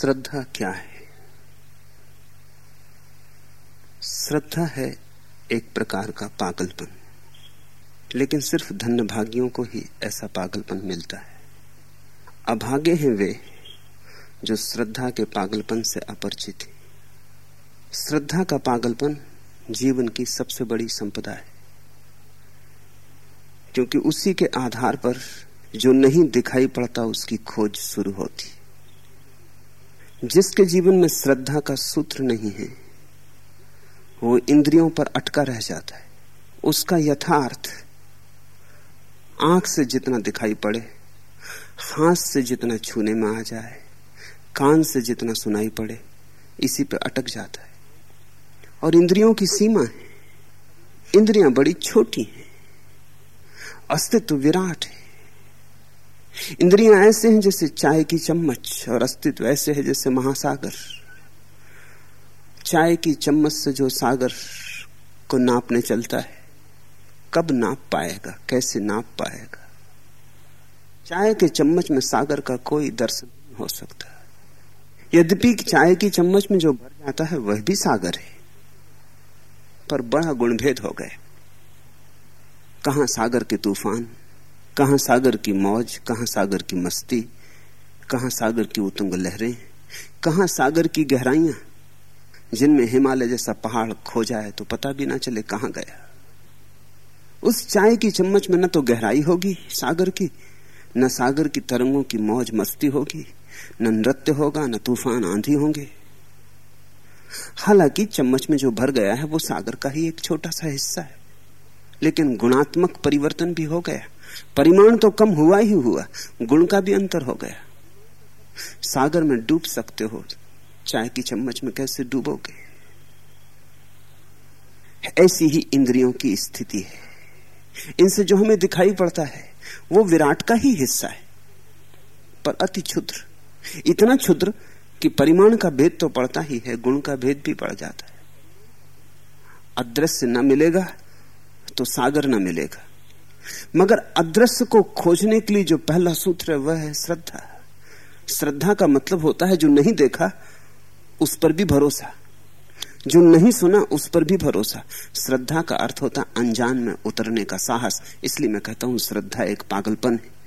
श्रद्धा क्या है? श्रद्धा है एक प्रकार का पागलपन। लेकिन सिर्फ़ धन्य भागियों को ही ऐसा पागलपन मिलता है। अभागे हैं वे जो श्रद्धा के पागलपन से अपरिचित है। श्रद्धा का पागलपन जीवन की सबसे बड़ी संपदा है। क्योंकि उसी के आधार पर जो नहीं दिखाई पड़ता उसकी खोज शुरू होती। जिसके जीवन में श्रद्धा का सूत्र नहीं है, वो इंद्रियों पर अटका रह जाता है। उसका यथार्थ, आँख से जितना दिखाई पड़े, हाथ से जितना छूने में आ जाए, कान से जितना सुनाई पड़े, इसी पर अटक जाता है। और इंद्रियों की सीमा है। इंद्रियाँ बड़ी छोटी हैं। अस्तित्व विराट है। इंद्रियाँ ऐसे हैं जैसे चाय की चम्मच, और अस्तित्व ऐसे है जैसे महासागर। चाय की चम्मच से जो सागर को नापने चलता है, कब नाप पाएगा, कैसे नाप पाएगा? चाय के चम्मच में सागर का कोई दर्शन नहीं हो सकता। यद्यपि चाय की चम्मच में जो भर जाता है, वह भी सागर है। पर बड़ा गुणभेद हो गए कहा सागर के तूफ़ान? कहा सागर की मौज, कहा सागर की मस्ती, कहा सागर की उतुंग लहरें, कहा सागर की गहराइयाँ। जिनमें हिमालय जैसा पहाड़ खो जाए तो पता भी ना चले कहाँ गया। उस चाय की चम्मच में न तो गहराई होगी सागर की, न सागर की तरंगों की मौज मस्ती होगी, न नृत्य होगा, न तूफ़ान आंधी होंगे। हालाँकि चम्मच में जो भर गया है वो सागर का ही एक छोटा सा हिस्सा है, लेकिन गुणात्मक परिवर्तन भी हो गया। परिमाण तो कम हुआ ही हुआ, गुण का भी अंतर हो गया। सागर में डूब सकते हो, चाय की चम्मच में कैसे डूबोगे? ऐसी ही इंद्रियों की स्थिति है। इनसे जो हमें दिखाई पड़ता है, वो विराट का ही हिस्सा है। पर अति क्षुद्र, इतना क्षुद्र कि परिमाण का भेद तो पड़ता ही है, गुण का भेद भी पड़ जाता है। अदृश्य न मिलेगा तो सागर न मिलेगा। मगर अदृश्य को खोजने के लिए जो पहला सूत्र है, वह है श्रद्धा। श्रद्धा का मतलब होता है जो नहीं देखा, उस पर भी भरोसा। जो नहीं सुना, उस पर भी भरोसा। श्रद्धा का अर्थ होता अनजान में उतरने का साहस। इसलिए मैं कहता हूँ, श्रद्धा एक पागलपन है।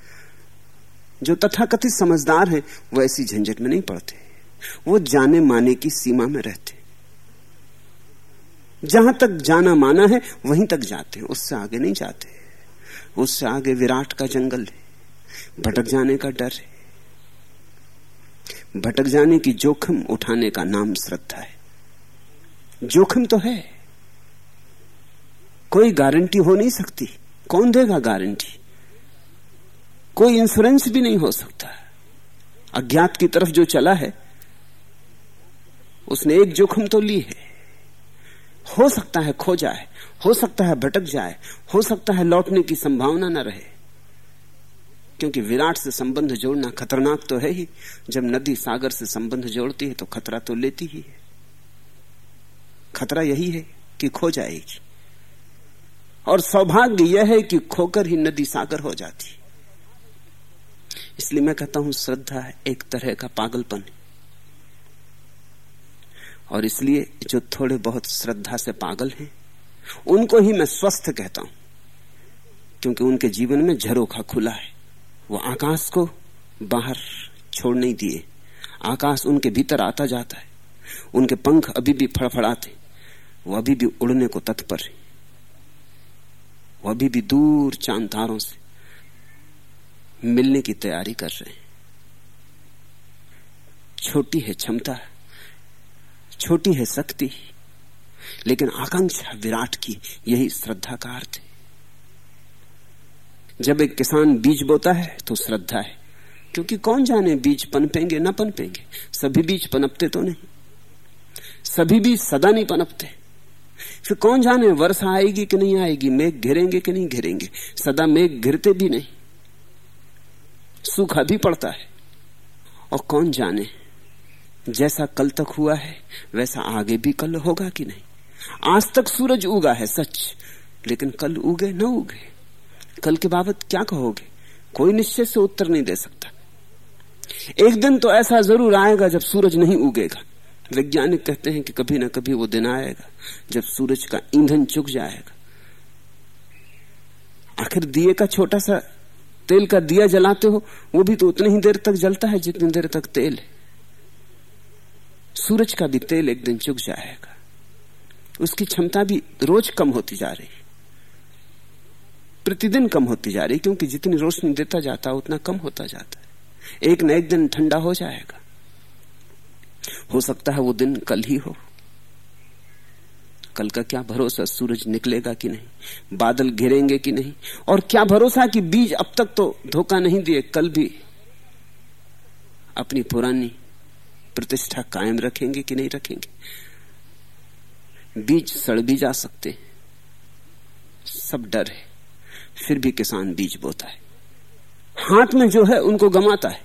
जो तथाकथित समझदार है, वो ऐसी झंझट में नहीं पड़ते। वो जाने माने की सीमा में रहते। जहाँ तक जाना माना है, वहीं तक जाते हैं। उससे आगे नहीं जाते। उससे आगे विराट का जंगल है। भटक जाने का डर है। भटक जाने की जोखिम उठाने का नाम श्रद्धा है। जोखिम तो है। कोई गारंटी हो नहीं सकती। कौन देगा गारंटी? कोई इंश्योरेंस भी नहीं हो सकता। अज्ञात की तरफ़ जो चला है, उसने एक जोखिम तो ली है। हो सकता है खो जाए, हो सकता है भटक जाए, हो सकता है लौटने की संभावना न रहे। क्योंकि विराट से संबंध जोड़ना खतरनाक तो है ही, जब नदी सागर से संबंध जोड़ती है तो खतरा तो लेती ही है। खतरा यही है कि खो जाएगी। और सौभाग्य यह है कि खोकर ही नदी सागर हो जाती। इसलिए मैं कहता हूँ, श्रद्धा एक तरह का पागलपन है। और इसलिए जो थोड़े बहुत श्रद्धा से पागल हैं, उनको ही मैं स्वस्थ कहता हूँ, क्योंकि उनके जीवन में झरोखा खुला है। वो आकाश को बाहर छोड़ नहीं दिए। आकाश उनके भीतर आता जाता है। उनके पंख अभी भी फड़फड़ाते वो अभी भी उड़ने को तत्पर है। वो अभी भी दूर चाँद तारों से मिलने की तैयारी कर रहे हैं। छोटी है क्षमता। छोटी है शक्ति लेकिन आकांक्षा, विराट की यही श्रद्धा का अर्थ है जब एक किसान बीज बोता है तो श्रद्धा है। क्योंकि कौन जाने, बीज पनपेंगे, न पनपेंगे? सभी बीज पनपते तो नहीं। सभी बीज सदा नहीं पनपते। फिर कौन जाने, वर्षा आएगी कि नहीं आएगी? मेघ घिरेंगे कि नहीं घिरेंगे? सदा मेघ घिरते भी नहीं। सूखा भी पड़ता है। और कौन जाने जैसा कल तक हुआ है, वैसा आगे भी कल होगा कि नहीं? आज तक सूरज उगा है, सच। लेकिन कल उगे न उगे। कल के बाबत क्या कहोगे? कोई निश्चय से उत्तर नहीं दे सकता। एक दिन तो ऐसा ज़रूर आएगा जब सूरज नहीं उगेगा। वैज्ञानिक कहते हैं कि कभी ना कभी वो दिन आएगा, जब सूरज का ईंधन चुक जाएगा। आखिर दिए का छोटा सा तेल का दिया जलाते हो, वो भी तो उतनी ही देर तक जलता है जितनी देर तक तेल है। सूरज का भी तेल एक दिन चुक जाएगा। उसकी क्षमता भी रोज कम होती जा रही। प्रतिदिन कम होती जा रही, क्योंकि जितनी रोशनी देता जाता उतना कम होता जाता है। एक न एक दिन ठंडा हो जाएगा। हो सकता है वो दिन कल ही हो। कल का क्या भरोसा सूरज निकलेगा कि नहीं? बादल घिरेंगे कि नहीं? और क्या भरोसा कि बीज अब तक तो धोखा नहीं दिए, कल भी अपनी पुरानी प्रतिष्ठा कायम रखेंगे कि नहीं रखेंगे? बीज सड़ भी जा सकते सब डर है। फिर भी किसान बीज बोता है। हाथ में जो है, उनको गमाता है।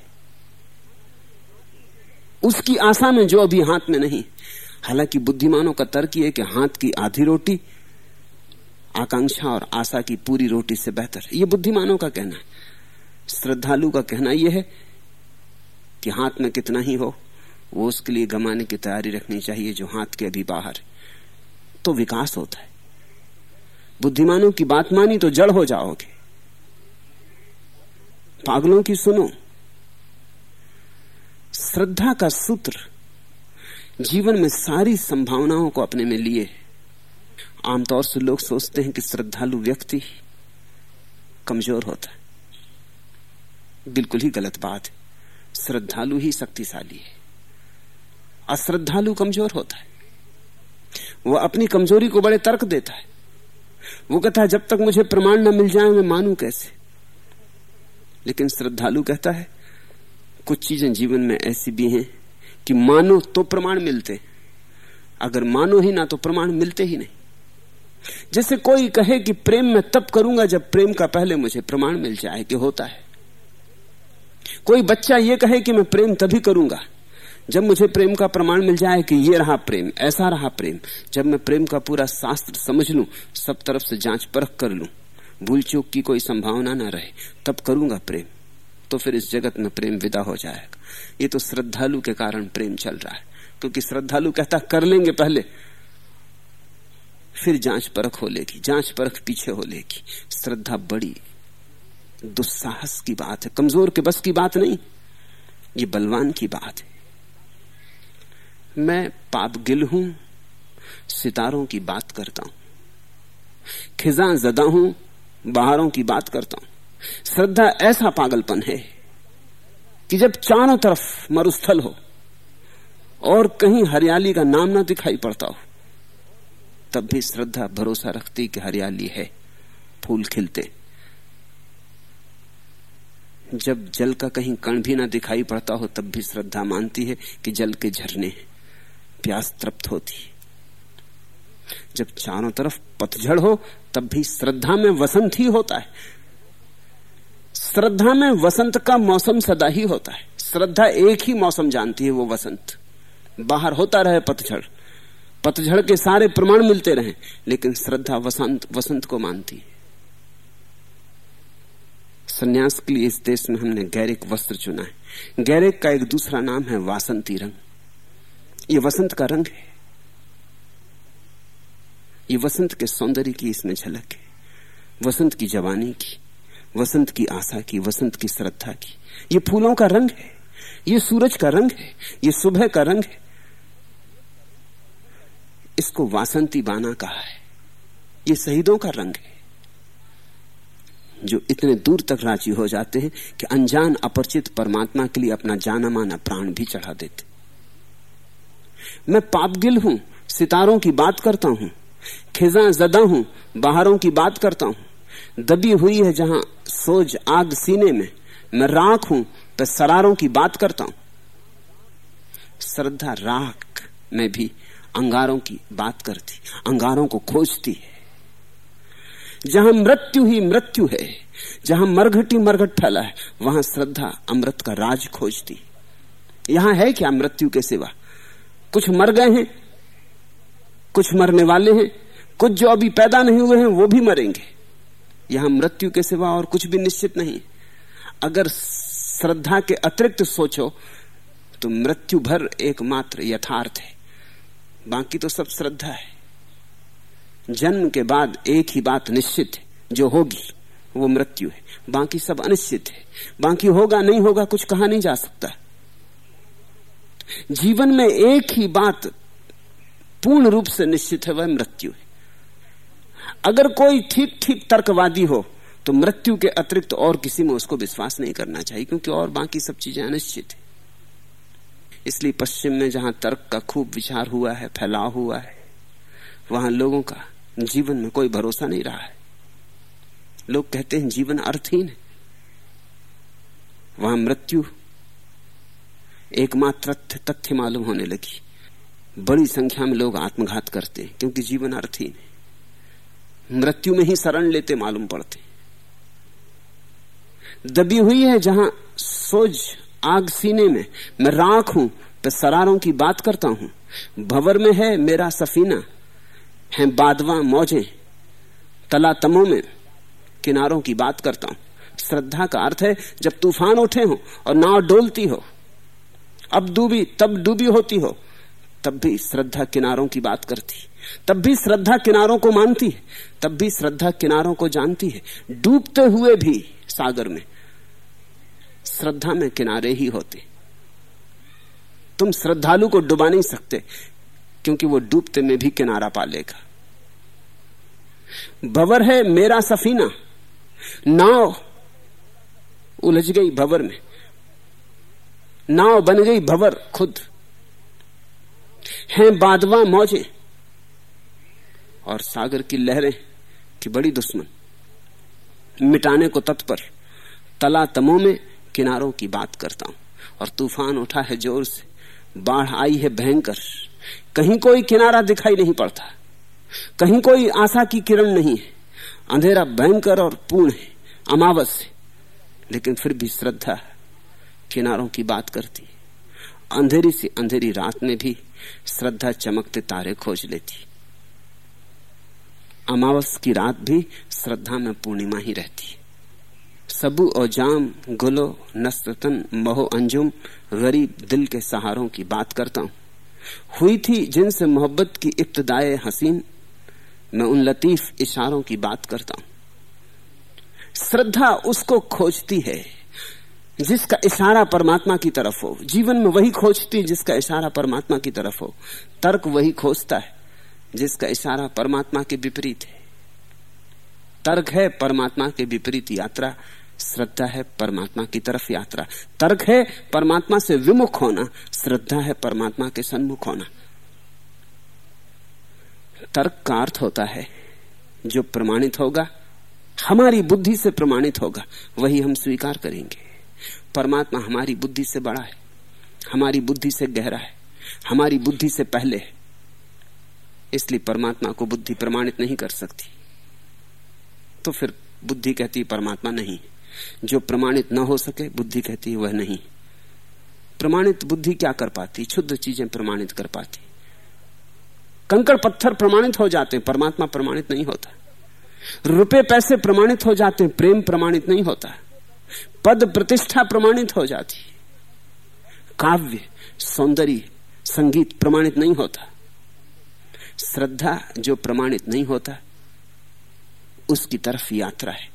उसकी आशा में जो अभी हाथ में नहीं। हालाँकि बुद्धिमानों का तर्क यह कि हाथ की आधी रोटी, आकांक्षा और आशा की पूरी रोटी से बेहतर है। यह बुद्धिमानों का कहना है। श्रद्धालु का कहना यह है कि हाथ में कितना ही हो वो उसके लिए गमाने की तैयारी रखनी चाहिए जो हाथ के अभी बाहर तो विकास होता है। बुद्धिमानों की बात मानी तो जड़ हो जाओगे। पागलों की सुनो। श्रद्धा का सूत्र जीवन में सारी संभावनाओं को अपने में लिए आमतौर से लोग सोचते हैं कि श्रद्धालु व्यक्ति कमज़ोर होता है। बिल्कुल ही गलत बात है। श्रद्धालु ही शक्तिशाली है। अश्रद्धालु कमज़ोर होता है। वह अपनी कमज़ोरी को बड़े तर्क देता है। वो कहता है, जब तक मुझे प्रमाण न मिल जाए, मैं मानू कैसे? लेकिन श्रद्धालु कहता है, कुछ चीज़ें जीवन में ऐसी भी हैं कि मानो तो प्रमाण मिलते। अगर मानो ही ना तो प्रमाण मिलते ही नहीं। जैसे कोई कहे कि प्रेम में तब करूँगा, जब प्रेम का पहले मुझे प्रमाण मिल जाए कि होता है। कोई बच्चा यह कहे कि मैं प्रेम तभी करूँगा जब मुझे प्रेम का प्रमाण मिल जाए कि ये रहा प्रेम, ऐसा रहा प्रेम, जब मैं प्रेम का पूरा शास्त्र समझ लूँ, सब तरफ़ से जाँच परख कर लूँ, भूल चूक की कोई संभावना ना रहे, तब करूँगा प्रेम। तो फिर इस जगत में प्रेम विदा हो जाएगा। ये तो श्रद्धालु के कारण प्रेम चल रहा है, क्योंकि श्रद्धालु कहता, कर लेंगे पहले। फिर जाँच परख हो लेगी, जाँच परख पीछे हो लेगी। श्रद्धा बड़ी, दुस्साहस की बात है, कमज़ोर के बस की बात नहीं, ये बलवान की बात है। मैं पाप गिल हूँ, सितारों की बात करता हूँ, खिजा जदा हूँ, बाहरों की बात करता हूँ। श्रद्धा ऐसा पागलपन है कि जब चारों तरफ़ मरुस्थल हो और कहीं हरियाली का नाम ना दिखाई पड़ता हो, तब भी श्रद्धा भरोसा रखती कि हरियाली है, फूल खिलते। जब जल का कहीं कण भी ना दिखाई पड़ता हो, तब भी श्रद्धा मानती है कि जल के झरने प्यास तृप्त होती। जब चारों तरफ़ पतझड़ हो, तब भी श्रद्धा में वसंत ही होता है। श्रद्धा में वसंत का मौसम सदा ही होता है। श्रद्धा एक ही मौसम जानती है वो वसंत। बाहर होता रहे पतझड़। पतझड़ के सारे प्रमाण मिलते रहे, लेकिन श्रद्धा वसंत वसंत को मानती है। संन्यास के लिए इस देश में हमने गैरिक वस्त्र चुना है। गैरिक का एक दूसरा नाम है वासंती रंग। ये वसंत का रंग है। ये वसंत के सौंदर्य की इसमें झलक है। वसंत की जवानी की, वसंत की आशा की, वसंत की श्रद्धा की। ये फूलों का रंग है, ये सूरज का रंग है, ये सुबह का रंग है। इसको वासंती बाना कहा है। ये शहीदों का रंग है, जो इतने दूर तक राज़ी हो जाते हैं कि अनजान अपरिचित परमात्मा के लिए अपना जाना माना प्राण भी चढ़ा देते मैं पापगिल हूँ, सितारों की बात करता हूँ, खिजा जदा हूँ, बाहरों की बात करता हूँ। दबी हुई है जहाँ सोज आग सीने में, मैं राख हूँ तो सरारों की बात करता हूँ। श्रद्धा राख में भी अंगारों की बात करती, अंगारों को खोजती है। जहाँ मृत्यु ही मृत्यु है, जहाँ मरघट मरघट फैला है, वहाँ श्रद्धा अमृत का राज खोजती। यहाँ है क्या मृत्यु के सिवा? कुछ मर गए हैं, कुछ मरने वाले हैं, कुछ जो अभी पैदा नहीं हुए हैं, वो भी मरेंगे। यहाँ मृत्यु के सिवा और कुछ भी निश्चित नहीं। अगर श्रद्धा के अतिरिक्त सोचो तो मृत्यु भर एकमात्र यथार्थ है। बाकी तो सब श्रद्धा है। जन्म के बाद एक ही बात निश्चित है, जो होगी, वो मृत्यु है। बाकी सब अनिश्चित है। बाकी होगा, नहीं होगा, कुछ कहा नहीं जा सकता। जीवन में एक ही बात पूर्ण रूप से निश्चित है, वह मृत्यु है। अगर कोई ठीक ठीक तर्कवादी हो तो मृत्यु के अतिरिक्त और किसी में उसको विश्वास नहीं करना चाहिए, क्योंकि और बाकी सब चीज़ें अनिश्चित है। इसलिए पश्चिम में जहाँ तर्क का खूब विचार हुआ है, फैलाव हुआ है, वहाँ लोगों का जीवन में कोई भरोसा नहीं रहा है। लोग कहते हैं जीवन अर्थहीन है। वहाँ मृत्यु एकमात्र तथ्य मालूम होने लगी। बड़ी संख्या में लोग आत्मघात करते हैं क्योंकि जीवन अर्थहीन है मृत्यु में ही शरण लेते मालूम पड़ते। दबी हुई है जहाँ सोज आग सीने में। मैं राख हूँ तो सरारों की बात करता हूँ। भवर में है मेरा सफीना। है बादवा मौजे। तला तमो में किनारों की बात करता हूँ। श्रद्धा का अर्थ है, जब तूफ़ान उठे हो और नाव डोलती हो अब डूबी, तब डूबी होती हो। तब भी श्रद्धा किनारों की बात करती। तब भी श्रद्धा किनारों को मानती है। तब भी श्रद्धा किनारों को जानती है। डूबते हुए भी सागर में। श्रद्धा में किनारे ही होते। तुम श्रद्धालु को डुबा नहीं सकते, क्योंकि वो डूबते में भी किनारा पालेगा भवर है मेरा सफीना। नाव उलझ गई भवर में। नाव बन गई भवर खुद। हैं बादवा मौजे और सागर की लहरें की बड़ी दुश्मन। मिटाने को तत्पर तला तमो में किनारों की बात करता हूँ और तूफ़ान उठा है ज़ोर से। बाढ़ आई है भयंकर। कहीं कोई किनारा दिखाई नहीं पड़ता। कहीं कोई आशा की किरण नहीं है। अंधेरा भयंकर और पूर्ण है, अमावस है। लेकिन फिर भी श्रद्धा किनारों की बात करती। अंधेरी से अंधेरी रात में भी श्रद्धा चमकते तारे खोज लेती। अमावस की रात भी श्रद्धा में पूर्णिमा ही रहती। सबू और जाम, गुलो नस्तन महो, अंजुम, गरीब दिल के सहारों की बात करता हूँ। हुई थी जिनसे मोहब्बत की इब्तदाए हसीन, मैं उन लतीफ इशारों की बात करता हूँ। श्रद्धा उसको खोजती है। जिसका इशारा परमात्मा की तरफ़ हो। जीवन में वही खोजती है जिसका इशारा परमात्मा की तरफ़ हो। तर्क वही खोजता है जिसका इशारा परमात्मा के विपरीत है। तर्क है परमात्मा के विपरीत यात्रा। श्रद्धा है परमात्मा की तरफ़ यात्रा। तर्क है परमात्मा से विमुख होना। श्रद्धा है परमात्मा के सन्मुख होना। तर्क का अर्थ होता है जो प्रमाणित होगा, हमारी बुद्धि से प्रमाणित होगा, वही हम स्वीकार करेंगे। परमात्मा हमारी बुद्धि से बड़ा है, हमारी बुद्धि से गहरा है, हमारी बुद्धि से पहले है। इसलिए परमात्मा को बुद्धि प्रमाणित नहीं कर सकती। तो फिर बुद्धि कहती परमात्मा नहीं। जो प्रमाणित न हो सके, बुद्धि कहती वह नहीं। प्रमाणित बुद्धि क्या कर पाती? शुद्ध चीज़ें प्रमाणित कर पाती। कंकड़ पत्थर प्रमाणित हो जाते हैं, परमात्मा प्रमाणित नहीं होता। रुपए पैसे प्रमाणित हो जाते हैं, प्रेम प्रमाणित नहीं होता। पद प्रतिष्ठा प्रमाणित हो जाती। काव्य, सौंदर्य, संगीत प्रमाणित नहीं होता। श्रद्धा जो प्रमाणित नहीं होता, उसकी तरफ़ यात्रा है।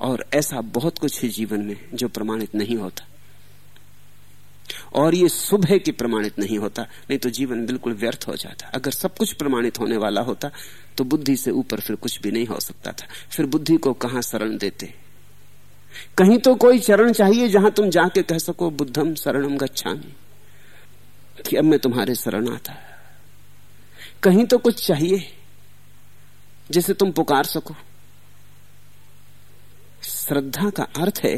और ऐसा बहुत कुछ है जीवन में जो प्रमाणित नहीं होता। और ये शुभ है कि प्रमाणित नहीं होता, नहीं तो जीवन बिल्कुल व्यर्थ हो जाता। अगर सब कुछ प्रमाणित होने वाला होता तो बुद्धि से ऊपर फिर कुछ भी नहीं हो सकता था। फिर बुद्धि को कहाँ शरण देते? कहीं तो कोई चरण चाहिए जहाँ तुम जाके कह सको, बुद्धम शरणम गच्छामी। कि अब मैं तुम्हारे शरण आता कहीं तो कुछ चाहिए जिसे तुम पुकार सको। श्रद्धा का अर्थ है,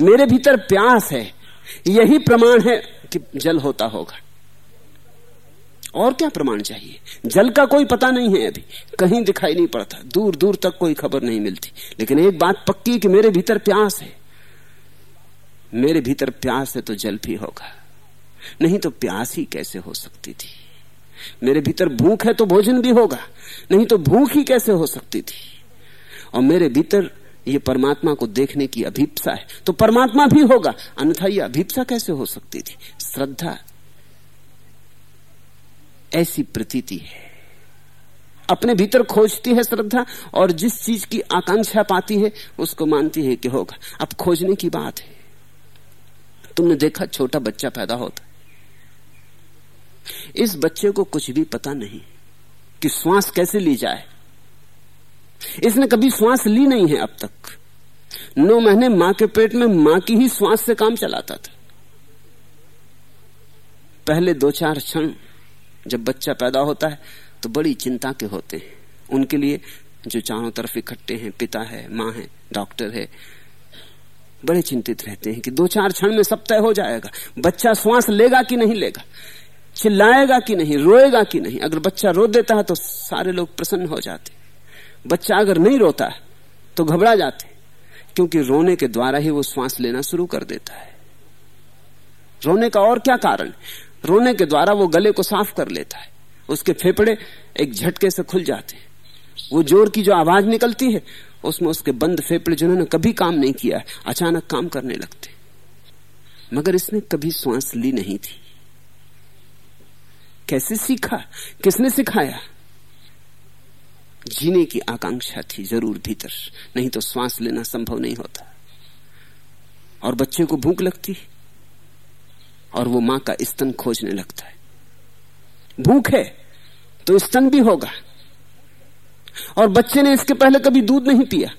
मेरे भीतर प्यास है, यही प्रमाण है कि जल होता होगा। और क्या प्रमाण चाहिए? जल का कोई पता नहीं है अभी। कहीं दिखाई नहीं पड़ता। दूर दूर तक कोई खबर नहीं मिलती। लेकिन एक बात पक्की कि मेरे भीतर प्यास है। मेरे भीतर प्यास है तो जल भी होगा। नहीं तो प्यास ही कैसे हो सकती थी? मेरे भीतर भूख है तो भोजन भी होगा। नहीं तो भूख ही कैसे हो सकती थी? और मेरे भीतर ये परमात्मा को देखने की अभीपसा है। तो परमात्मा भी होगा। अन्यथा ये अभीपसा कैसे हो सकती थी? श्रद्धा ऐसी प्रतीति है। अपने भीतर खोजती है श्रद्धा और जिस चीज़ की आकांक्षा पाती है, उसको मानती है कि होगा। अब खोजने की बात है। तुमने देखा छोटा बच्चा पैदा होता इस बच्चे को कुछ भी पता नहीं कि श्वास कैसे ली जाए। इसने कभी श्वास ली नहीं है अब तक। नौ महीने माँ के पेट में माँ की ही श्वास से काम चलाता था। पहले दो चार क्षण जब बच्चा पैदा होता है तो बड़ी चिंता के होते हैं। उनके लिए जो चारों तरफ़ इकट्ठे हैं, पिता है, माँ है, डॉक्टर है, बड़े चिंतित रहते हैं कि दो चार क्षण में सब तय हो जाएगा। बच्चा श्वास लेगा कि नहीं लेगा? चिल्लाएगा कि नहीं? रोएगा कि नहीं? अगर बच्चा रो देता है तो सारे लोग प्रसन्न हो जाते बच्चा अगर नहीं रोता है तो घबरा जाते क्योंकि रोने के द्वारा ही वो श्वास लेना शुरू कर देता है। रोने का और क्या कारण? रोने के द्वारा वो गले को साफ़ कर लेता है। उसके फेफड़े एक झटके से खुल जाते हैं। वो ज़ोर की जो आवाज़ निकलती है, उसमें उसके बंद फेफड़े जिन्होंने कभी काम नहीं किया है, अचानक काम करने लगते मगर इसने कभी श्वास ली नहीं थी। कैसे सीखा? किसने सिखाया? जीने की आकांक्षा थी ज़रूर भीतर, नहीं तो श्वास लेना संभव नहीं होता। और बच्चे को भूख लगती और वो माँ का स्तन खोजने लगता है। भूख है तो स्तन भी होगा। और बच्चे ने इसके पहले कभी दूध नहीं पिया।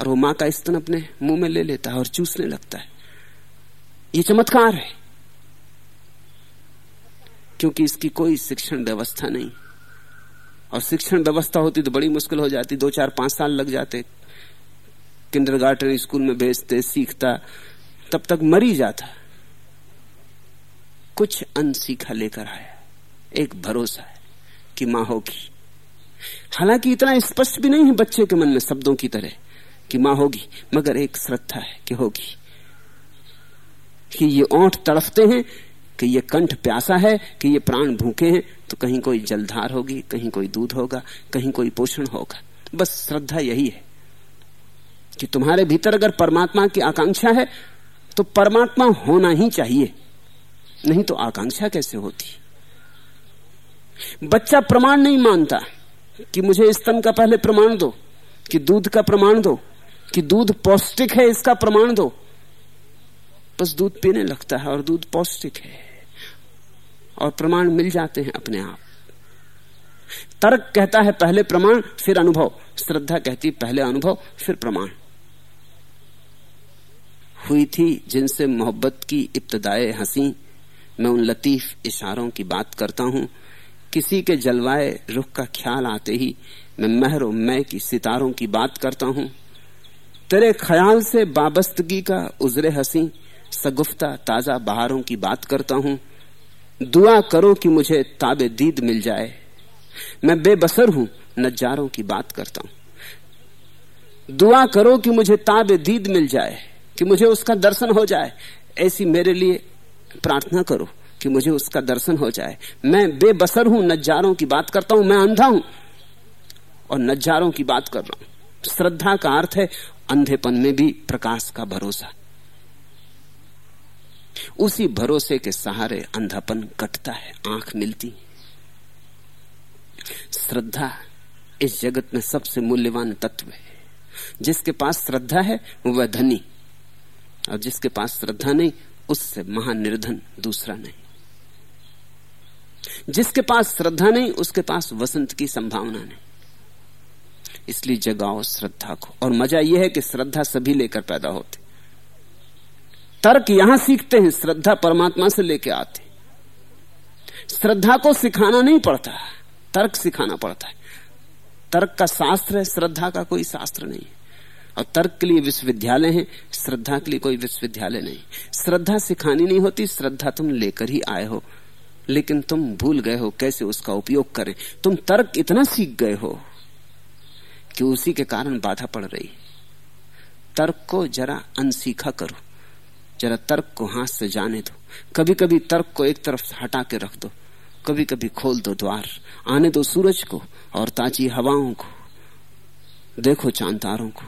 और वो माँ का स्तन अपने मुँह में ले लेता है और चूसने लगता है। ये चमत्कार है। क्योंकि इसकी कोई शिक्षण व्यवस्था नहीं। और शिक्षण व्यवस्था होती तो बड़ी मुश्किल हो जाती। दो चार पाँच साल लग जाते। किंडर स्कूल में भेजते, सीखता, तब तक मरी जाता। कुछ अनसीखा लेकर आया। एक भरोसा है कि माँ होगी। हालाँकि इतना स्पष्ट भी नहीं है बच्चे के मन में शब्दों की तरह कि माँ होगी, मगर एक श्रद्धा है कि होगी। कि ये ओठ तड़फते हैं, कि ये कंठ प्यासा है, कि ये प्राण भूखे हैं तो कहीं कोई जलधार होगी, कहीं कोई दूध होगा, कहीं कोई पोषण होगा। बस श्रद्धा यही है कि तुम्हारे भीतर अगर परमात्मा की आकांक्षा है तो परमात्मा होना ही चाहिए। नहीं तो आकांक्षा कैसे होती? बच्चा प्रमाण नहीं मानता कि मुझे स्तन का पहले प्रमाण दो, कि दूध का प्रमाण दो, कि दूध पौष्टिक है, इसका प्रमाण दो। बस दूध पीने लगता है और दूध पौष्टिक है और प्रमाण मिल जाते हैं अपने आप। तर्क कहता है पहले प्रमाण, फिर अनुभव। श्रद्धा कहती पहले अनुभव, फिर प्रमाण। हुई थी जिनसे मोहब्बत की इब्तदाए हँसी मैं उन लतीफ इशारों की बात करता हूँ। किसी के जलवाए रुख का ख्याल आते ही मैं महरो मैं की सितारों की बात करता हूँ। तेरे ख्याल से बाबस्तगी का उजरे हसी, सगुफ्ता ताज़ा बहारों की बात करता हूँ। दुआ करो कि मुझे ताबे दीद मिल जाए। मैं बेबसर हूँ नजारों की बात करता हूँ। दुआ करो कि मुझे ताबे दीद मिल जाए, कि मुझे उसका दर्शन हो जाए। ऐसी मेरे लिए प्रार्थना करो कि मुझे उसका दर्शन हो जाए। मैं बेबसर हूँ, नजारों की बात करता हूँ, मैं अंधा हूँ और नजारों की बात कर रहा हूँ। श्रद्धा का अर्थ है अंधेपन में भी प्रकाश का भरोसा। उसी भरोसे के सहारे अंधापन कटता है, आँख मिलती श्रद्धा इस जगत में सबसे मूल्यवान तत्व है। जिसके पास श्रद्धा है, वह धनी। और जिसके पास श्रद्धा नहीं उससे महानिर्धन दूसरा नहीं। जिसके पास श्रद्धा नहीं, उसके पास वसंत की संभावना नहीं। इसलिए जगाओ श्रद्धा को। और मज़ा यह है कि श्रद्धा सभी लेकर पैदा होते। तर्क यहाँ सीखते हैं, श्रद्धा परमात्मा से लेकर आते। श्रद्धा को सिखाना नहीं पड़ता, तर्क सिखाना पड़ता है। तर्क का शास्त्र है, श्रद्धा का कोई शास्त्र नहीं और तर्क के लिए विश्वविद्यालय है, श्रद्धा के लिए कोई विश्वविद्यालय नहीं। श्रद्धा सिखानी नहीं होती, श्रद्धा तुम लेकर ही आए हो। लेकिन तुम भूल गए हो कैसे उसका उपयोग करें। तुम तर्क इतना सीख गए हो कि उसी के कारण बाधा पड़ रही। तर्क को जरा अनसीखा करो। जरा तर्क को हाथ से जाने दो। कभी कभी तर्क को एक तरफ़ हटा के रख दो। कभी कभी खोल दो द्वार। आने दो सूरज को और ताजी हवाओं को। देखो चाँद तारों को।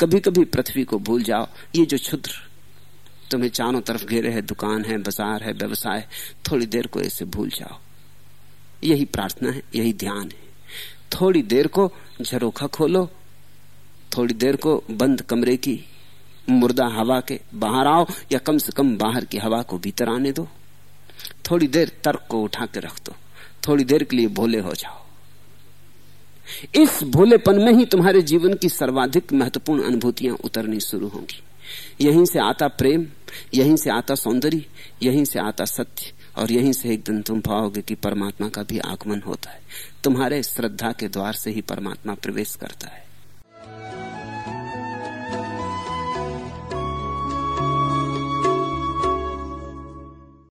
कभी कभी पृथ्वी को भूल जाओ। ये जो क्षुद्र तुम्हें चारों तरफ़ घेरे है, दुकान है, बाज़ार है, व्यवसाय, थोड़ी देर को ऐसे भूल जाओ। यही प्रार्थना है, यही ध्यान है। थोड़ी देर को झरोखा खोलो, थोड़ी देर को बंद कमरे की, मुर्दा हवा के बाहर आओ, या कम से कम बाहर की हवा को भीतर आने दो। थोड़ी देर तर्क को उठा के रख दो। थोड़ी देर के लिए भोले हो जाओ। इस भोलेपन में ही तुम्हारे जीवन की सर्वाधिक महत्वपूर्ण अनुभूतियाँ उतरनी शुरू होंगी। यहीं से आता प्रेम, यहीं से आता सौंदर्य, यहीं से आता सत्य, और यहीं से एक दिन तुम पाओगे कि परमात्मा का भी आगमन होता है। तुम्हारे श्रद्धा के द्वार से ही परमात्मा प्रवेश करता है।